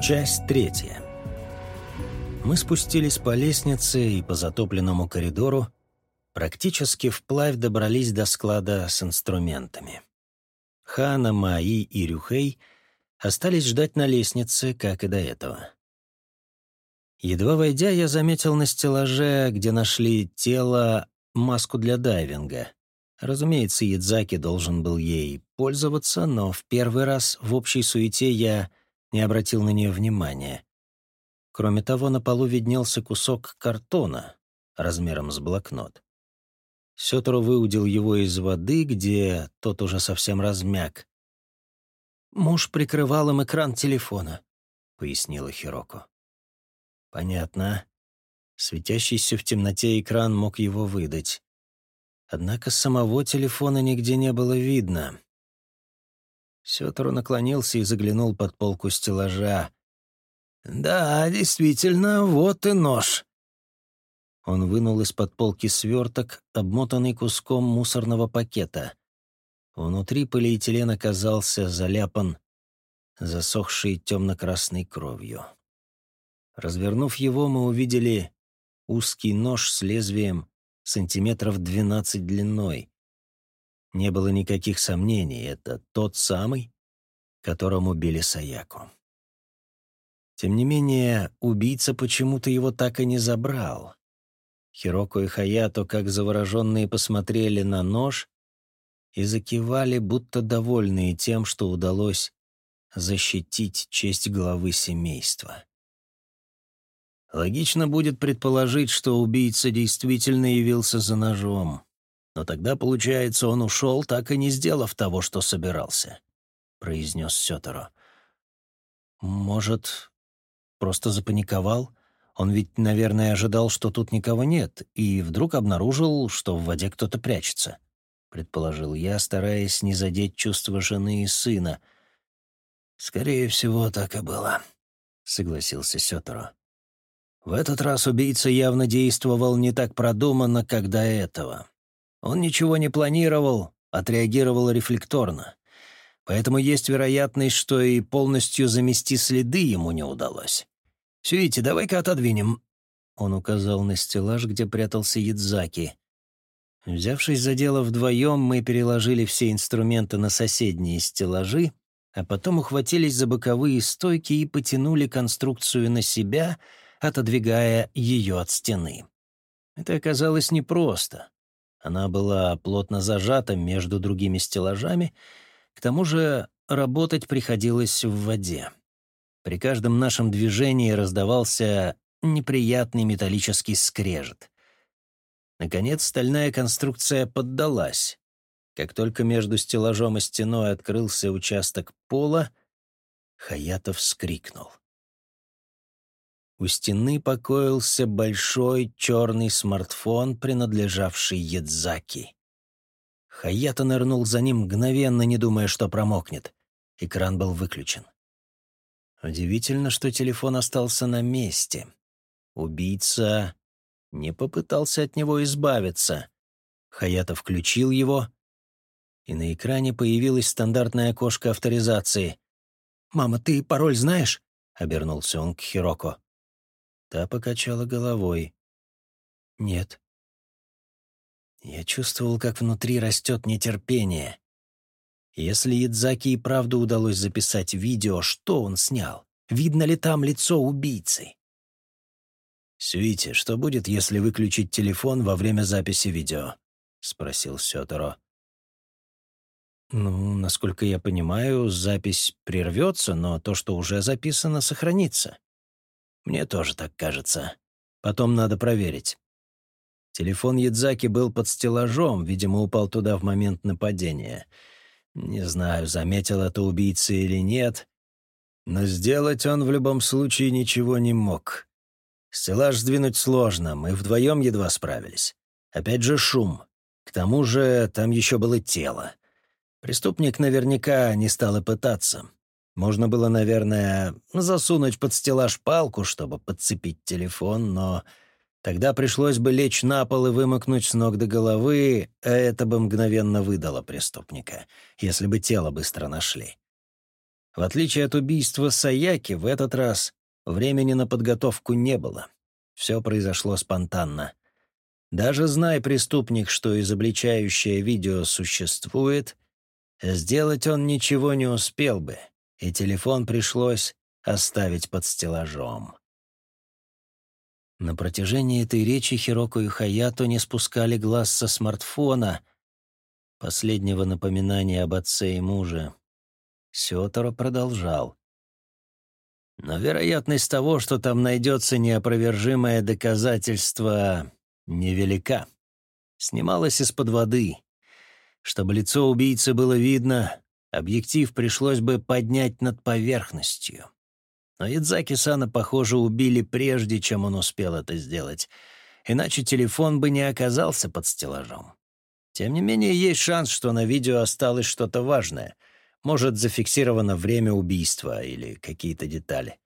Часть третья. Мы спустились по лестнице и по затопленному коридору, практически вплавь добрались до склада с инструментами. Хана, Маи и Рюхей остались ждать на лестнице, как и до этого. Едва войдя, я заметил на стеллаже, где нашли тело, маску для дайвинга. Разумеется, Ядзаки должен был ей пользоваться, но в первый раз в общей суете я не обратил на нее внимания. Кроме того, на полу виднелся кусок картона размером с блокнот. Сётору выудил его из воды, где тот уже совсем размяк. «Муж прикрывал им экран телефона», — пояснила Хироко. «Понятно. Светящийся в темноте экран мог его выдать. Однако самого телефона нигде не было видно. Сётору наклонился и заглянул под полку стеллажа. «Да, действительно, вот и нож». Он вынул из-под полки сверток, обмотанный куском мусорного пакета. Внутри полиэтилен оказался заляпан засохшей темно-красной кровью. Развернув его, мы увидели узкий нож с лезвием сантиметров двенадцать длиной. Не было никаких сомнений, это тот самый, которому били Саяку. Тем не менее, убийца почему-то его так и не забрал. Хироко и Хаято, как завороженные, посмотрели на нож и закивали, будто довольные тем, что удалось защитить честь главы семейства. Логично будет предположить, что убийца действительно явился за ножом. Но тогда, получается, он ушел, так и не сделав того, что собирался», — произнес Сёторо. «Может, просто запаниковал? Он ведь, наверное, ожидал, что тут никого нет, и вдруг обнаружил, что в воде кто-то прячется», — предположил я, стараясь не задеть чувства жены и сына. «Скорее всего, так и было», — согласился Сёторо. В этот раз убийца явно действовал не так продуманно, как до этого. Он ничего не планировал, отреагировал рефлекторно. Поэтому есть вероятность, что и полностью замести следы ему не удалось. «Сюити, давай-ка отодвинем». Он указал на стеллаж, где прятался Ядзаки. Взявшись за дело вдвоем, мы переложили все инструменты на соседние стеллажи, а потом ухватились за боковые стойки и потянули конструкцию на себя, отодвигая ее от стены. Это оказалось непросто. Она была плотно зажата между другими стеллажами, к тому же работать приходилось в воде. При каждом нашем движении раздавался неприятный металлический скрежет. Наконец, стальная конструкция поддалась. Как только между стеллажом и стеной открылся участок пола, Хаятов вскрикнул. У стены покоился большой черный смартфон, принадлежавший Ядзаки. Хаята нырнул за ним мгновенно, не думая, что промокнет. Экран был выключен. Удивительно, что телефон остался на месте. Убийца не попытался от него избавиться. Хаята включил его, и на экране появилось стандартное окошко авторизации. «Мама, ты пароль знаешь?» — обернулся он к Хироко. Та покачала головой. «Нет». Я чувствовал, как внутри растет нетерпение. Если Ядзаки и правда удалось записать видео, что он снял? Видно ли там лицо убийцы? «Сюити, что будет, если выключить телефон во время записи видео?» — спросил Сёторо. «Ну, насколько я понимаю, запись прервется, но то, что уже записано, сохранится». Мне тоже так кажется. Потом надо проверить. Телефон Ядзаки был под стеллажом, видимо, упал туда в момент нападения. Не знаю, заметил это убийца или нет, но сделать он в любом случае ничего не мог. Стеллаж сдвинуть сложно, мы вдвоем едва справились. Опять же шум. К тому же там еще было тело. Преступник наверняка не стал и пытаться. Можно было, наверное, засунуть под стеллаж палку, чтобы подцепить телефон, но тогда пришлось бы лечь на пол и вымокнуть с ног до головы, а это бы мгновенно выдало преступника, если бы тело быстро нашли. В отличие от убийства Саяки, в этот раз времени на подготовку не было. Все произошло спонтанно. Даже зная преступник, что изобличающее видео существует, сделать он ничего не успел бы, и телефон пришлось оставить под стеллажом. На протяжении этой речи Хироко и Хаято не спускали глаз со смартфона, последнего напоминания об отце и муже. Сёторо продолжал. Но вероятность того, что там найдется неопровержимое доказательство, невелика. Снималось из-под воды. Чтобы лицо убийцы было видно, объектив пришлось бы поднять над поверхностью. Но Ядзаки-сана, похоже, убили прежде, чем он успел это сделать, иначе телефон бы не оказался под стеллажом. Тем не менее, есть шанс, что на видео осталось что-то важное — может, зафиксировано время убийства или какие-то детали.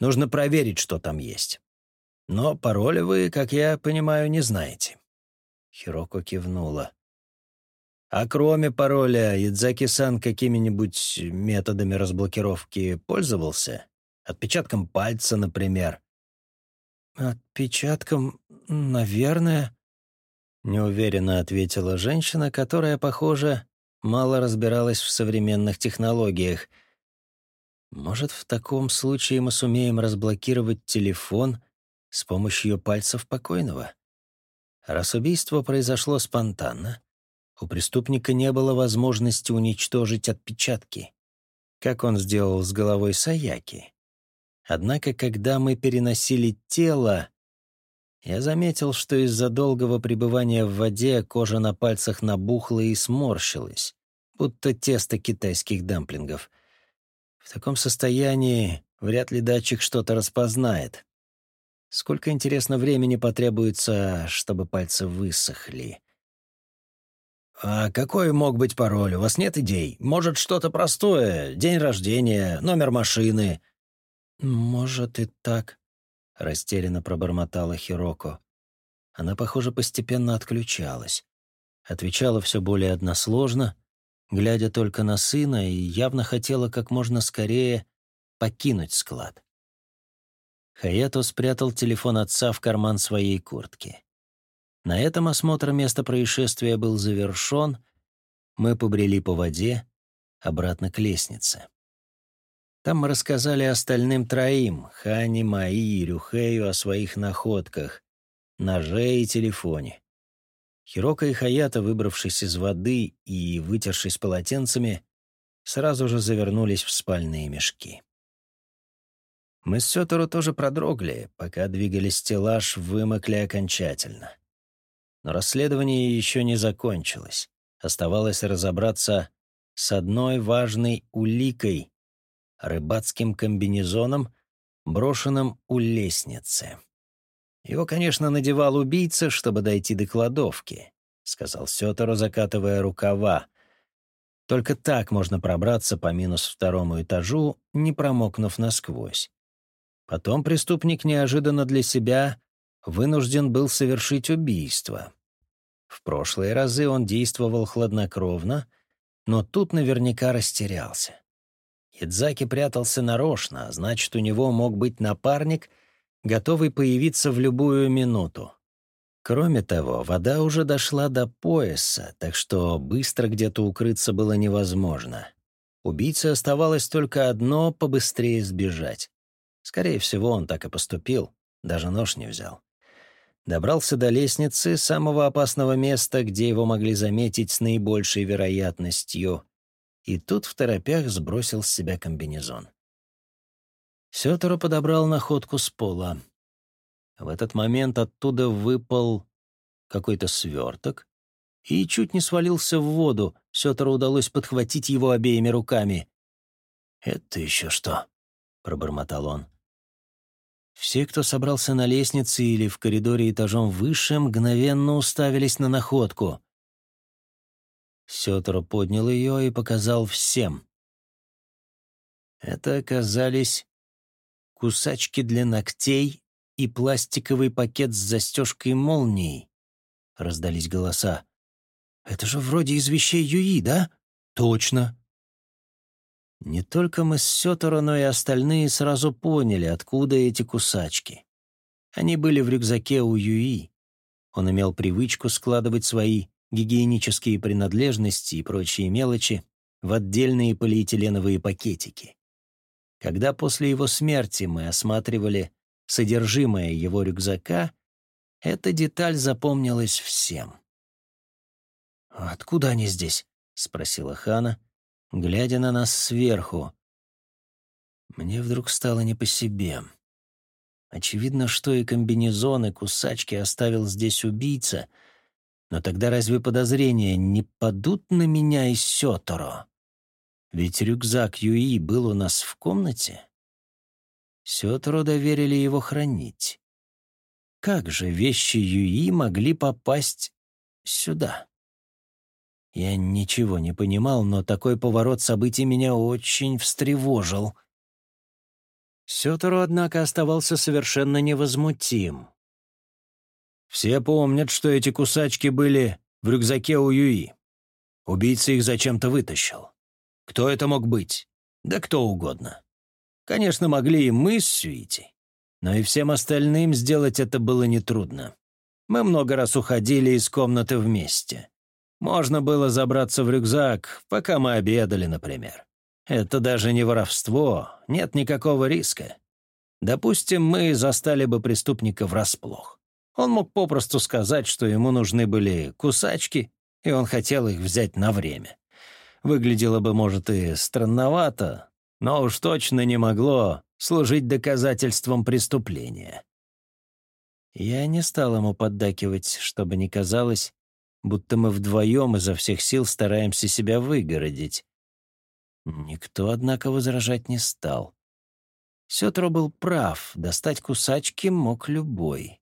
Нужно проверить, что там есть. Но пароля вы, как я понимаю, не знаете». Хироко кивнула. «А кроме пароля, Ядзаки-сан какими-нибудь методами разблокировки пользовался? Отпечатком пальца, например?» «Отпечатком, наверное», — неуверенно ответила женщина, которая, похоже, мало разбиралась в современных технологиях. Может, в таком случае мы сумеем разблокировать телефон с помощью пальцев покойного? Раз убийство произошло спонтанно, у преступника не было возможности уничтожить отпечатки, как он сделал с головой Саяки. Однако, когда мы переносили тело, я заметил, что из-за долгого пребывания в воде кожа на пальцах набухла и сморщилась, будто тесто китайских дамплингов. В таком состоянии вряд ли датчик что-то распознает. Сколько, интересно, времени потребуется, чтобы пальцы высохли? «А какой мог быть пароль? У вас нет идей? Может, что-то простое? День рождения, номер машины?» «Может, и так», — растерянно пробормотала Хироко. Она, похоже, постепенно отключалась. Отвечала все более односложно, глядя только на сына, и явно хотела как можно скорее покинуть склад. Хаято спрятал телефон отца в карман своей куртки. На этом осмотр места происшествия был завершен. Мы побрели по воде обратно к лестнице. Там мы рассказали остальным троим, Хане, Маи и Рюхею, о своих находках, ноже и телефоне. Хирока и Хаята, выбравшись из воды и вытершись полотенцами, сразу же завернулись в спальные мешки. Мы с Сётору тоже продрогли, пока двигались стеллаж, вымокли окончательно. Но расследование еще не закончилось. Оставалось разобраться с одной важной уликой — рыбацким комбинезоном, брошенным у лестницы. Его, конечно, надевал убийца, чтобы дойти до кладовки, — сказал Сётору, закатывая рукава. Только так можно пробраться по минус второму этажу, не промокнув насквозь. Потом преступник неожиданно для себя вынужден был совершить убийство. В прошлые разы он действовал хладнокровно, но тут наверняка растерялся. Ядзаки прятался нарочно, а значит, у него мог быть напарник — готовый появиться в любую минуту. Кроме того, вода уже дошла до пояса, так что быстро где-то укрыться было невозможно. Убийце оставалось только одно — побыстрее сбежать. Скорее всего, он так и поступил, даже нож не взял. Добрался до лестницы, самого опасного места, где его могли заметить с наибольшей вероятностью, и тут в торопях сбросил с себя комбинезон. Сёторо подобрал находку с пола. В этот момент оттуда выпал какой-то сверток и чуть не свалился в воду. Сётору удалось подхватить его обеими руками. «Это еще что?» — пробормотал он. Все, кто собрался на лестнице или в коридоре этажом выше, мгновенно уставились на находку. Сёторо поднял ее и показал всем. Это оказались кусачки для ногтей и пластиковый пакет с застежкой молнией. Раздались голоса. «Это же вроде из вещей Юи, да?» «Точно». Не только мы с Сёторо, но и остальные сразу поняли, откуда эти кусачки. Они были в рюкзаке у Юи. Он имел привычку складывать свои гигиенические принадлежности и прочие мелочи в отдельные полиэтиленовые пакетики. Когда после его смерти мы осматривали содержимое его рюкзака, эта деталь запомнилась всем. «Откуда они здесь?» — спросила Хана, глядя на нас сверху. Мне вдруг стало не по себе. Очевидно, что и комбинезон, и кусачки оставил здесь убийца, но тогда разве подозрения не падут на меня и Сёторо? Ведь рюкзак Юи был у нас в комнате. Сёторо доверили его хранить. Как же вещи Юи могли попасть сюда? Я ничего не понимал, но такой поворот событий меня очень встревожил. Сётору, однако, оставался совершенно невозмутим. Все помнят, что эти кусачки были в рюкзаке у Юи. Убийца их зачем-то вытащил. Кто это мог быть? Да кто угодно. Конечно, могли и мы с Сюити, но и всем остальным сделать это было нетрудно. Мы много раз уходили из комнаты вместе. Можно было забраться в рюкзак, пока мы обедали, например. Это даже не воровство, нет никакого риска. Допустим, мы застали бы преступника врасплох. Он мог попросту сказать, что ему нужны были кусачки, и он хотел их взять на время. Выглядело бы, может, и странновато, но уж точно не могло служить доказательством преступления. Я не стал ему поддакивать, чтобы не казалось, будто мы вдвоем изо всех сил стараемся себя выгородить. Никто, однако, возражать не стал. Сетро был прав, достать кусачки мог любой.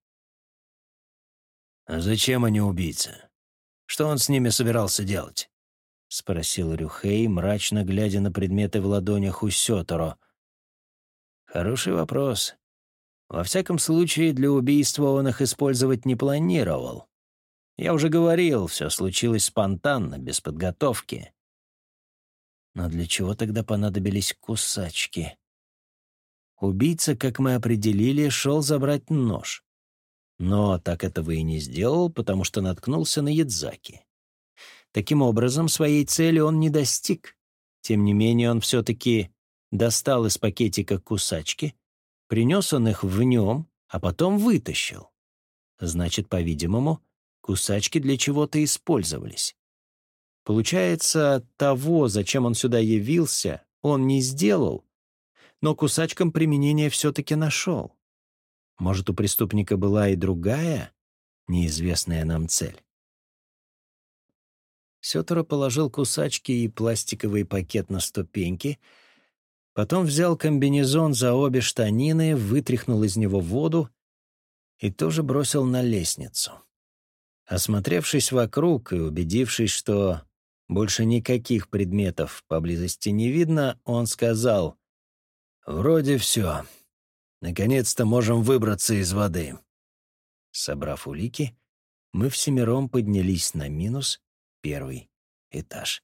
«А зачем они убийцы? Что он с ними собирался делать?» — спросил Рюхей, мрачно глядя на предметы в ладонях у Сёторо. «Хороший вопрос. Во всяком случае, для убийства он их использовать не планировал. Я уже говорил, все случилось спонтанно, без подготовки. Но для чего тогда понадобились кусачки? Убийца, как мы определили, шел забрать нож. Но так этого и не сделал, потому что наткнулся на Ядзаки. Таким образом, своей цели он не достиг. Тем не менее, он все-таки достал из пакетика кусачки, принес он их в нем, а потом вытащил. Значит, по-видимому, Кусачки для чего-то использовались. Получается, того, зачем он сюда явился, он не сделал, но кусачкам применение все-таки нашел. Может, у преступника была и другая, неизвестная нам цель. Сётора положил кусачки и пластиковый пакет на ступеньки, потом взял комбинезон за обе штанины, вытряхнул из него воду и тоже бросил на лестницу. Осмотревшись вокруг и убедившись, что больше никаких предметов поблизости не видно, он сказал, «Вроде все. Наконец-то можем выбраться из воды». Собрав улики, мы всемиром поднялись на минус первый этаж.